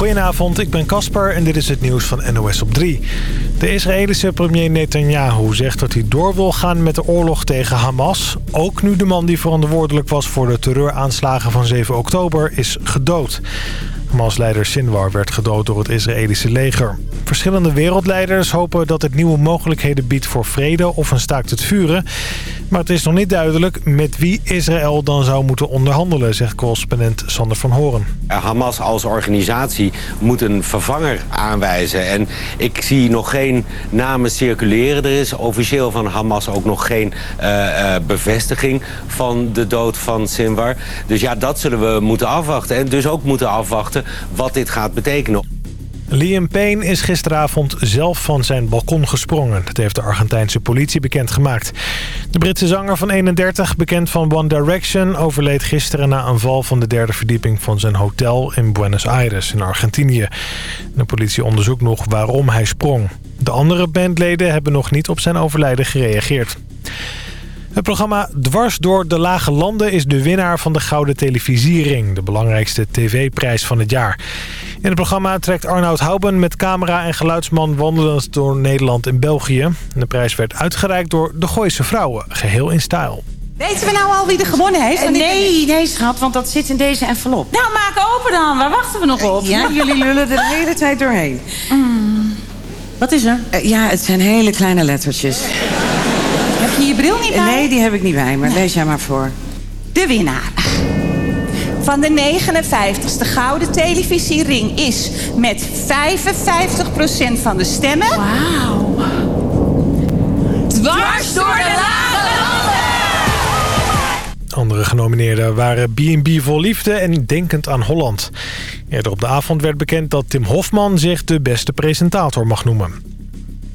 Goedenavond, ik ben Casper en dit is het nieuws van NOS op 3. De Israëlische premier Netanyahu zegt dat hij door wil gaan met de oorlog tegen Hamas. Ook nu de man die verantwoordelijk was voor de terreuraanslagen van 7 oktober is gedood. Hamas-leider Sinwar werd gedood door het Israëlische leger. Verschillende wereldleiders hopen dat het nieuwe mogelijkheden biedt voor vrede of een staakt het vuren. Maar het is nog niet duidelijk met wie Israël dan zou moeten onderhandelen, zegt correspondent Sander van Horen. Hamas als organisatie moet een vervanger aanwijzen. En ik zie nog geen namen circuleren. Er is officieel van Hamas ook nog geen uh, uh, bevestiging van de dood van Sinwar. Dus ja, dat zullen we moeten afwachten. En dus ook moeten afwachten wat dit gaat betekenen. Liam Payne is gisteravond zelf van zijn balkon gesprongen. Dat heeft de Argentijnse politie bekendgemaakt. De Britse zanger van 31, bekend van One Direction... overleed gisteren na een val van de derde verdieping van zijn hotel in Buenos Aires in Argentinië. De politie onderzoekt nog waarom hij sprong. De andere bandleden hebben nog niet op zijn overlijden gereageerd. Het programma Dwars door de Lage Landen is de winnaar van de Gouden Televisiering, de belangrijkste tv-prijs van het jaar. In het programma trekt Arnoud Houben met camera en geluidsman wandelend door Nederland en België. De prijs werd uitgereikt door de Gooise Vrouwen, geheel in stijl. Weten we nou al wie er gewonnen heeft? Uh, nee, nee schat, want dat zit in deze envelop. Nou, maak open dan. Waar wachten we nog op? Ja, jullie lullen er de hele tijd doorheen. Mm. Wat is er? Uh, ja, het zijn hele kleine lettertjes. Heb je je bril niet bij? Nee, die heb ik niet bij, maar nee. lees jij maar voor. De winnaar van de 59ste Gouden Televisiering is met 55% van de stemmen... Wauw. Dwars door de lage landen! Andere genomineerden waren B&B voor Liefde en Denkend aan Holland. Eerder op de avond werd bekend dat Tim Hofman zich de beste presentator mag noemen.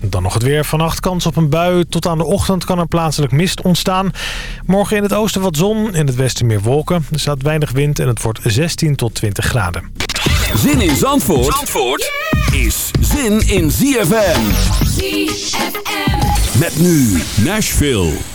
Dan nog het weer. Vannacht kans op een bui. Tot aan de ochtend kan er plaatselijk mist ontstaan. Morgen in het oosten wat zon. In het westen meer wolken. Er staat weinig wind en het wordt 16 tot 20 graden. Zin in Zandvoort, Zandvoort is zin in ZFM. ZFM. Met nu Nashville.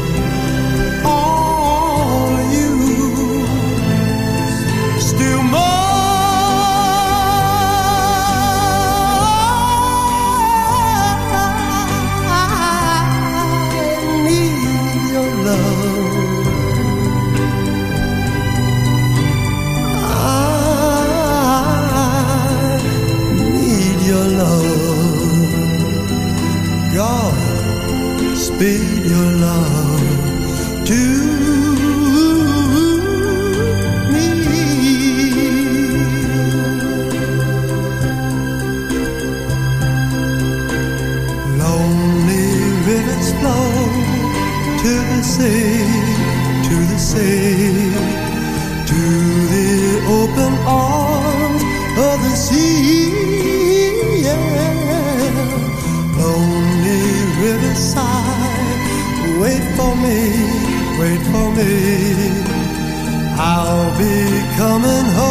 forbid your love. me. I'll be coming home.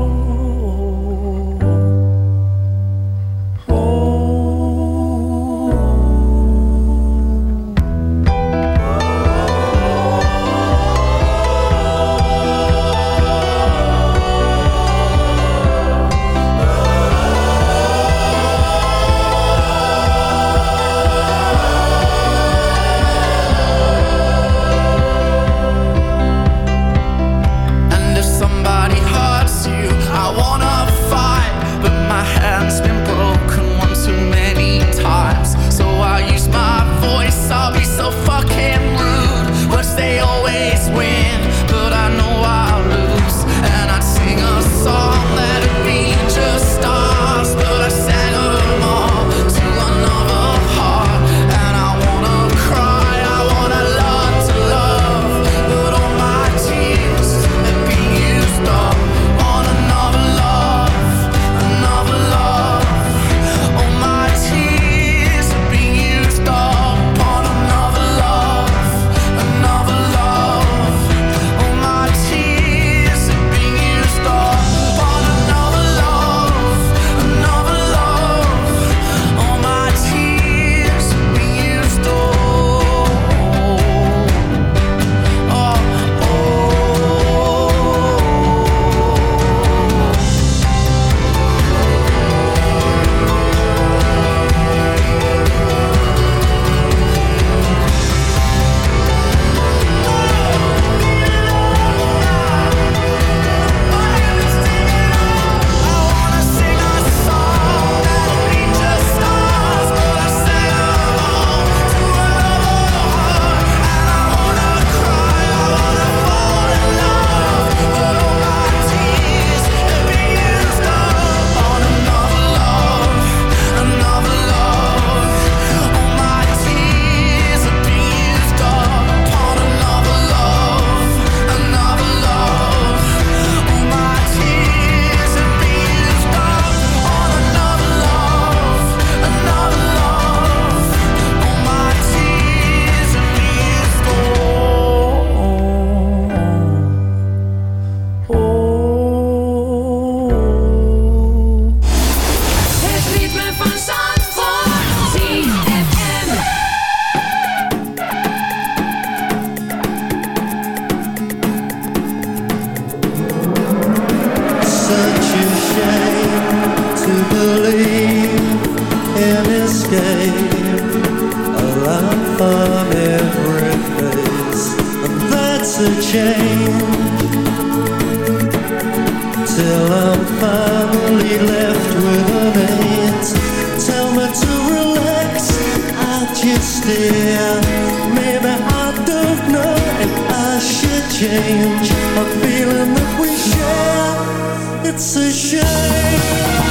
Maybe I don't know And I should change A feeling that we share. It's a shame.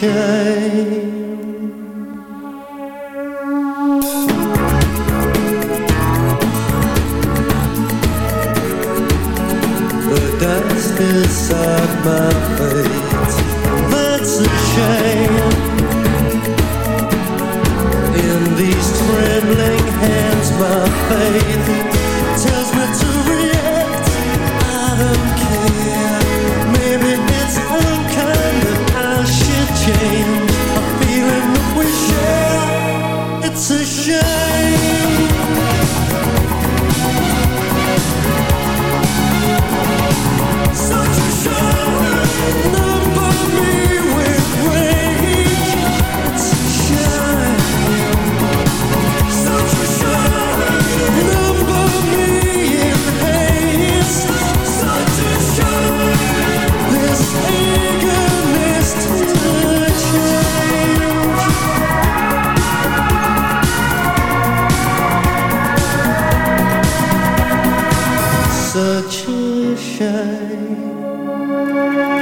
shine. A shame. Tell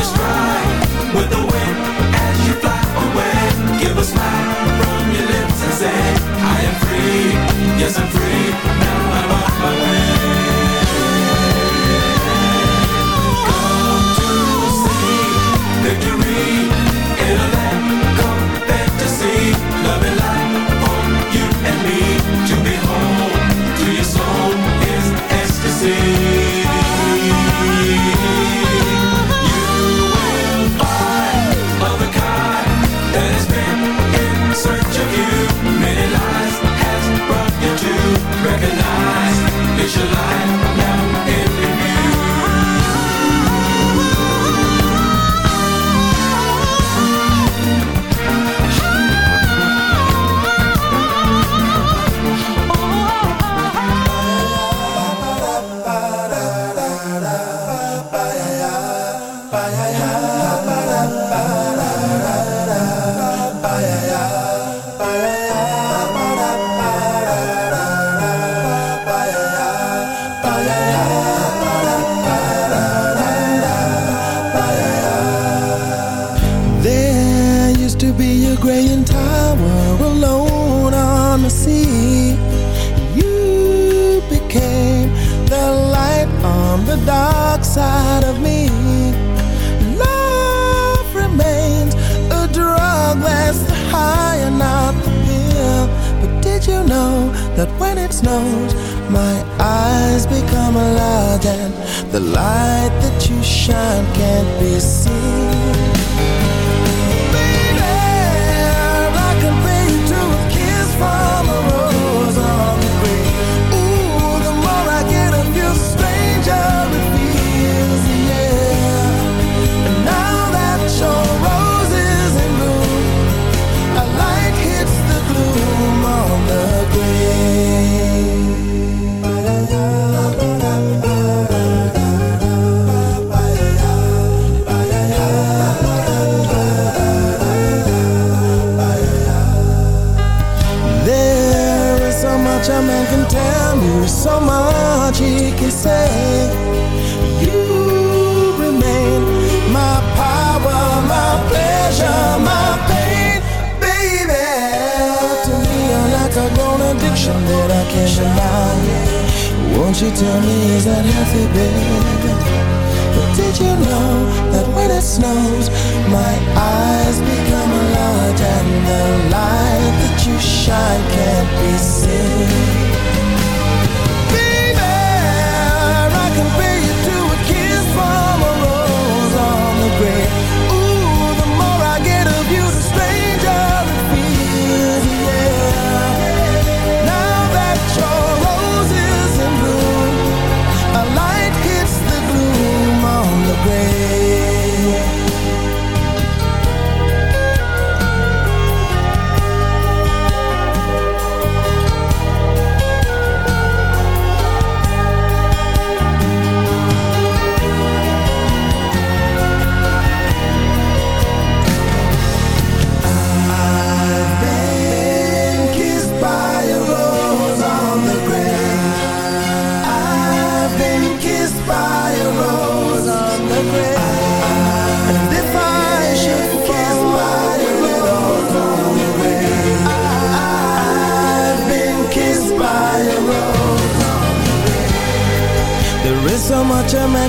It's right.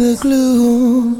the glue.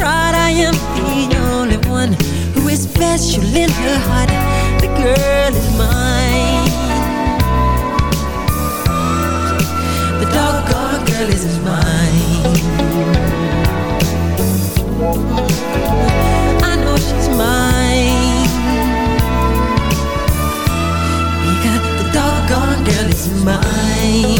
pride I am the only one Who is special in her heart. The girl is mine. The doggone girl is mine. I know she's mine. Because the doggone girl is mine.